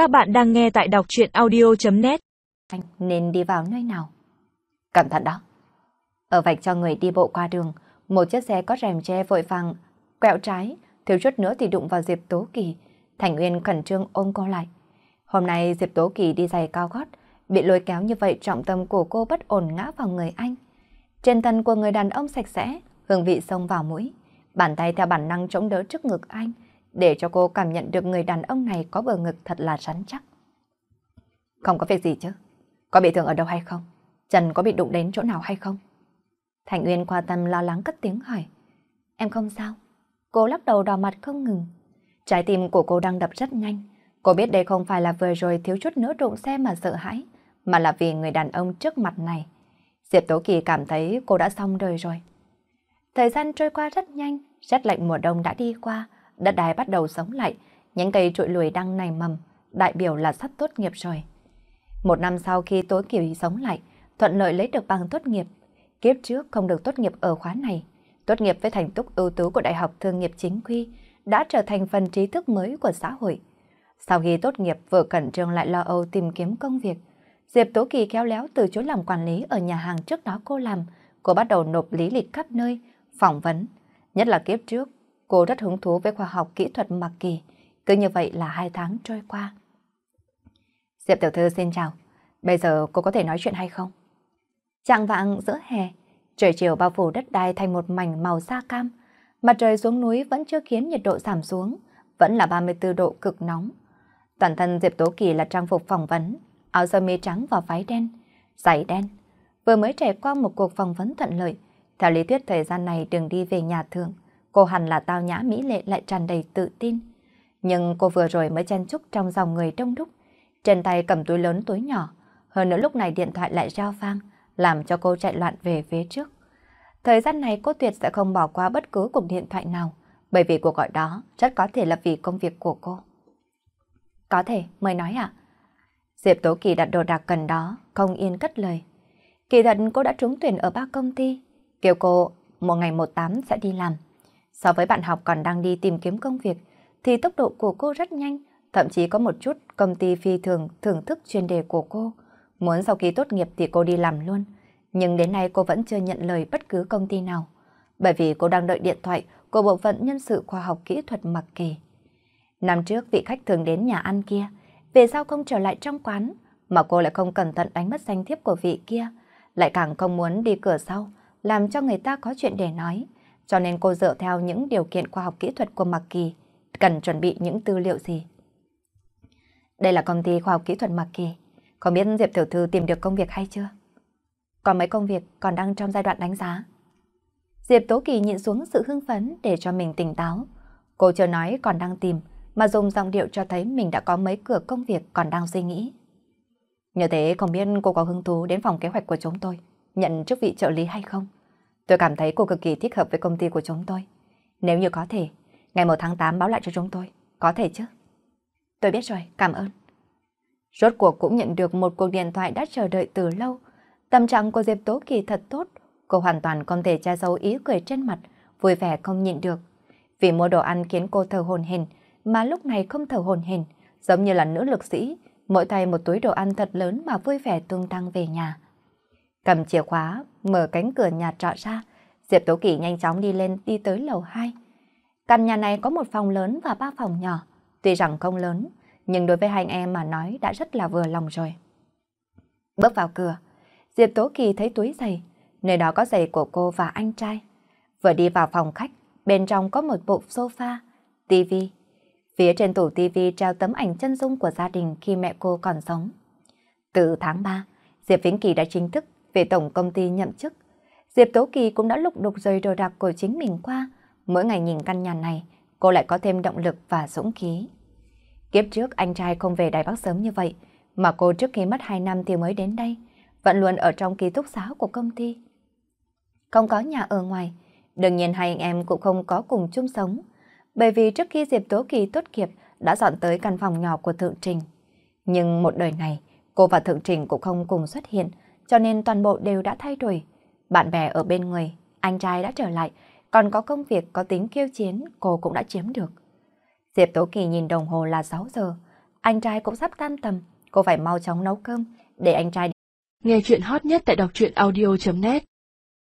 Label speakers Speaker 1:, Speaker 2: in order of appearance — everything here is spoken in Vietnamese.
Speaker 1: Các bạn đang nghe tại đọc chuyện audio.net
Speaker 2: Anh nên đi vào nơi nào? Cẩn thận đó. Ở vạch cho người đi bộ qua đường, một chiếc xe có rèm che vội vàng, quẹo trái, thiếu chút nữa thì đụng vào Diệp Tố Kỳ. Thành Nguyên khẩn trương ôm cô lại. Hôm nay Diệp Tố Kỳ đi giày cao gót, bị lôi kéo như vậy trọng tâm của cô bất ổn ngã vào người anh. Trên thân của người đàn ông sạch sẽ, hương vị xông vào mũi. Bàn tay theo bản năng chống đỡ trước ngực anh, để cho cô cảm nhận được người đàn ông này có bờ ngực thật là rắn chắc. Không có việc gì chứ? Có bị thương ở đâu hay không? Trần có bị đụng đến chỗ nào hay không? Thành Uyên qua tâm lo lắng cất tiếng hỏi. Em không sao. Cô lắc đầu đỏ mặt không ngừng. Trái tim của cô đang đập rất nhanh. Cô biết đây không phải là vừa rồi thiếu chút nữa đụng xe mà sợ hãi, mà là vì người đàn ông trước mặt này. Diệp Tố Kỳ cảm thấy cô đã xong đời rồi. Thời gian trôi qua rất nhanh, rét lạnh mùa đông đã đi qua, đất đai bắt đầu sống lại, những cây trụi lùi đang nảy mầm, đại biểu là sắp tốt nghiệp rồi. Một năm sau khi Tố Kiều sống lại, thuận lợi lấy được bằng tốt nghiệp. Kiếp trước không được tốt nghiệp ở khóa này, tốt nghiệp với thành tích ưu tú của Đại học Thương nghiệp Chính quy, đã trở thành phần trí thức mới của xã hội. Sau khi tốt nghiệp vừa cẩn trương lại lo âu tìm kiếm công việc, Diệp Tố Kỳ khéo léo từ chối làm quản lý ở nhà hàng trước đó cô làm, cô bắt đầu nộp lý lịch khắp nơi, phỏng vấn. Nhất là kiếp trước, cô rất hứng thú với khoa học kỹ thuật mặc kỳ. Cứ như vậy là hai tháng trôi qua. Diệp Tiểu Thư xin chào. Bây giờ cô có thể nói chuyện hay không? Trạng vạng giữa hè, trời chiều bao phủ đất đai thành một mảnh màu da cam. Mặt trời xuống núi vẫn chưa khiến nhiệt độ giảm xuống, vẫn là 34 độ cực nóng. Toàn thân Diệp Tố Kỳ là trang phục phỏng vấn, áo sơ mi trắng và váy đen, giày đen. Vừa mới trải qua một cuộc phỏng vấn thuận lợi, theo lý thuyết thời gian này đường đi về nhà thường, cô hẳn là tao nhã mỹ lệ lại tràn đầy tự tin. Nhưng cô vừa rồi mới chen chúc trong dòng người đông đúc, trên tay cầm túi lớn túi nhỏ, hơn nữa lúc này điện thoại lại reo vang, làm cho cô chạy loạn về phía trước. Thời gian này cô tuyệt sẽ không bỏ qua bất cứ cuộc điện thoại nào, bởi vì cuộc gọi đó rất có thể là vì công việc của cô. Có thể, mời nói ạ. Diệp Tố Kỳ đặt đồ đạc cần đó, không yên cất lời. Kỳ thật cô đã trúng tuyển ở ba công ty, kêu cô một ngày một tám sẽ đi làm. So với bạn học còn đang đi tìm kiếm công việc, thì tốc độ của cô rất nhanh, thậm chí có một chút công ty phi thường thưởng thức chuyên đề của cô. Muốn sau khi tốt nghiệp thì cô đi làm luôn, nhưng đến nay cô vẫn chưa nhận lời bất cứ công ty nào, bởi vì cô đang đợi điện thoại của bộ phận nhân sự khoa học kỹ thuật mặc kỳ. Năm trước vị khách thường đến nhà ăn kia, về sao không trở lại trong quán, mà cô lại không cẩn thận đánh mất danh thiếp của vị kia, lại càng không muốn đi cửa sau, làm cho người ta có chuyện để nói. Cho nên cô dựa theo những điều kiện khoa học kỹ thuật của Mạc Kỳ, cần chuẩn bị những tư liệu gì. Đây là công ty khoa học kỹ thuật Mạc Kỳ, không biết Diệp Tiểu Thư tìm được công việc hay chưa? Còn mấy công việc còn đang trong giai đoạn đánh giá. Diệp Tố Kỳ nhịn xuống sự hưng phấn để cho mình tỉnh táo. Cô chưa nói còn đang tìm, mà dùng giọng điệu cho thấy mình đã có mấy cửa công việc còn đang suy nghĩ. Như thế không biết cô có hứng thú đến phòng kế hoạch của chúng tôi, nhận chức vị trợ lý hay không? Tôi cảm thấy cô cực kỳ thích hợp với công ty của chúng tôi. Nếu như có thể, ngày 1 tháng 8 báo lại cho chúng tôi, có thể chứ? Tôi biết rồi, cảm ơn. Rốt cuộc cũng nhận được một cuộc điện thoại đã chờ đợi từ lâu. Tâm trạng của Diệp Tố Kỳ thật tốt, cô hoàn toàn không thể che giấu ý cười trên mặt, vui vẻ không nhịn được. Vì mua đồ ăn khiến cô thở hồn hển, mà lúc này không thở hồn hển, giống như là nữ lực sĩ, mỗi tay một túi đồ ăn thật lớn mà vui vẻ tung tăng về nhà. Cầm chìa khóa, mở cánh cửa nhà trọ ra, Diệp Tố Kỳ nhanh chóng đi lên đi tới lầu 2. Căn nhà này có một phòng lớn và ba phòng nhỏ, tuy rằng không lớn, nhưng đối với hai anh em mà nói đã rất là vừa lòng rồi. Bước vào cửa, Diệp Tố Kỳ thấy túi giày, nơi đó có giày của cô và anh trai. Vừa đi vào phòng khách, bên trong có một bộ sofa, tivi. Phía trên tủ tivi treo tấm ảnh chân dung của gia đình khi mẹ cô còn sống. Từ tháng 3, Diệp Vĩnh Kỳ đã chính thức về tổng công ty nhậm chức. Diệp Tố Kỳ cũng đã lục đục rời đồ đạc của chính mình qua. Mỗi ngày nhìn căn nhà này, cô lại có thêm động lực và dũng khí. Kiếp trước anh trai không về Đài Bắc sớm như vậy, mà cô trước khi mất 2 năm thì mới đến đây, vẫn luôn ở trong ký túc xá của công ty. Không có nhà ở ngoài, đương nhiên hai anh em cũng không có cùng chung sống, bởi vì trước khi Diệp Tố Kỳ tốt nghiệp đã dọn tới căn phòng nhỏ của Thượng Trình. Nhưng một đời này, cô và Thượng Trình cũng không cùng xuất hiện, cho nên toàn bộ đều đã thay đổi. Bạn bè ở bên người, anh trai đã trở lại, còn có công việc có tính kiêu chiến cô cũng đã chiếm được. Diệp Tố Kỳ nhìn đồng hồ là 6 giờ, anh trai cũng sắp tan tầm, cô phải mau chóng nấu cơm để anh trai.
Speaker 1: Nghe chuyện hot nhất tại đọc truyện audio.net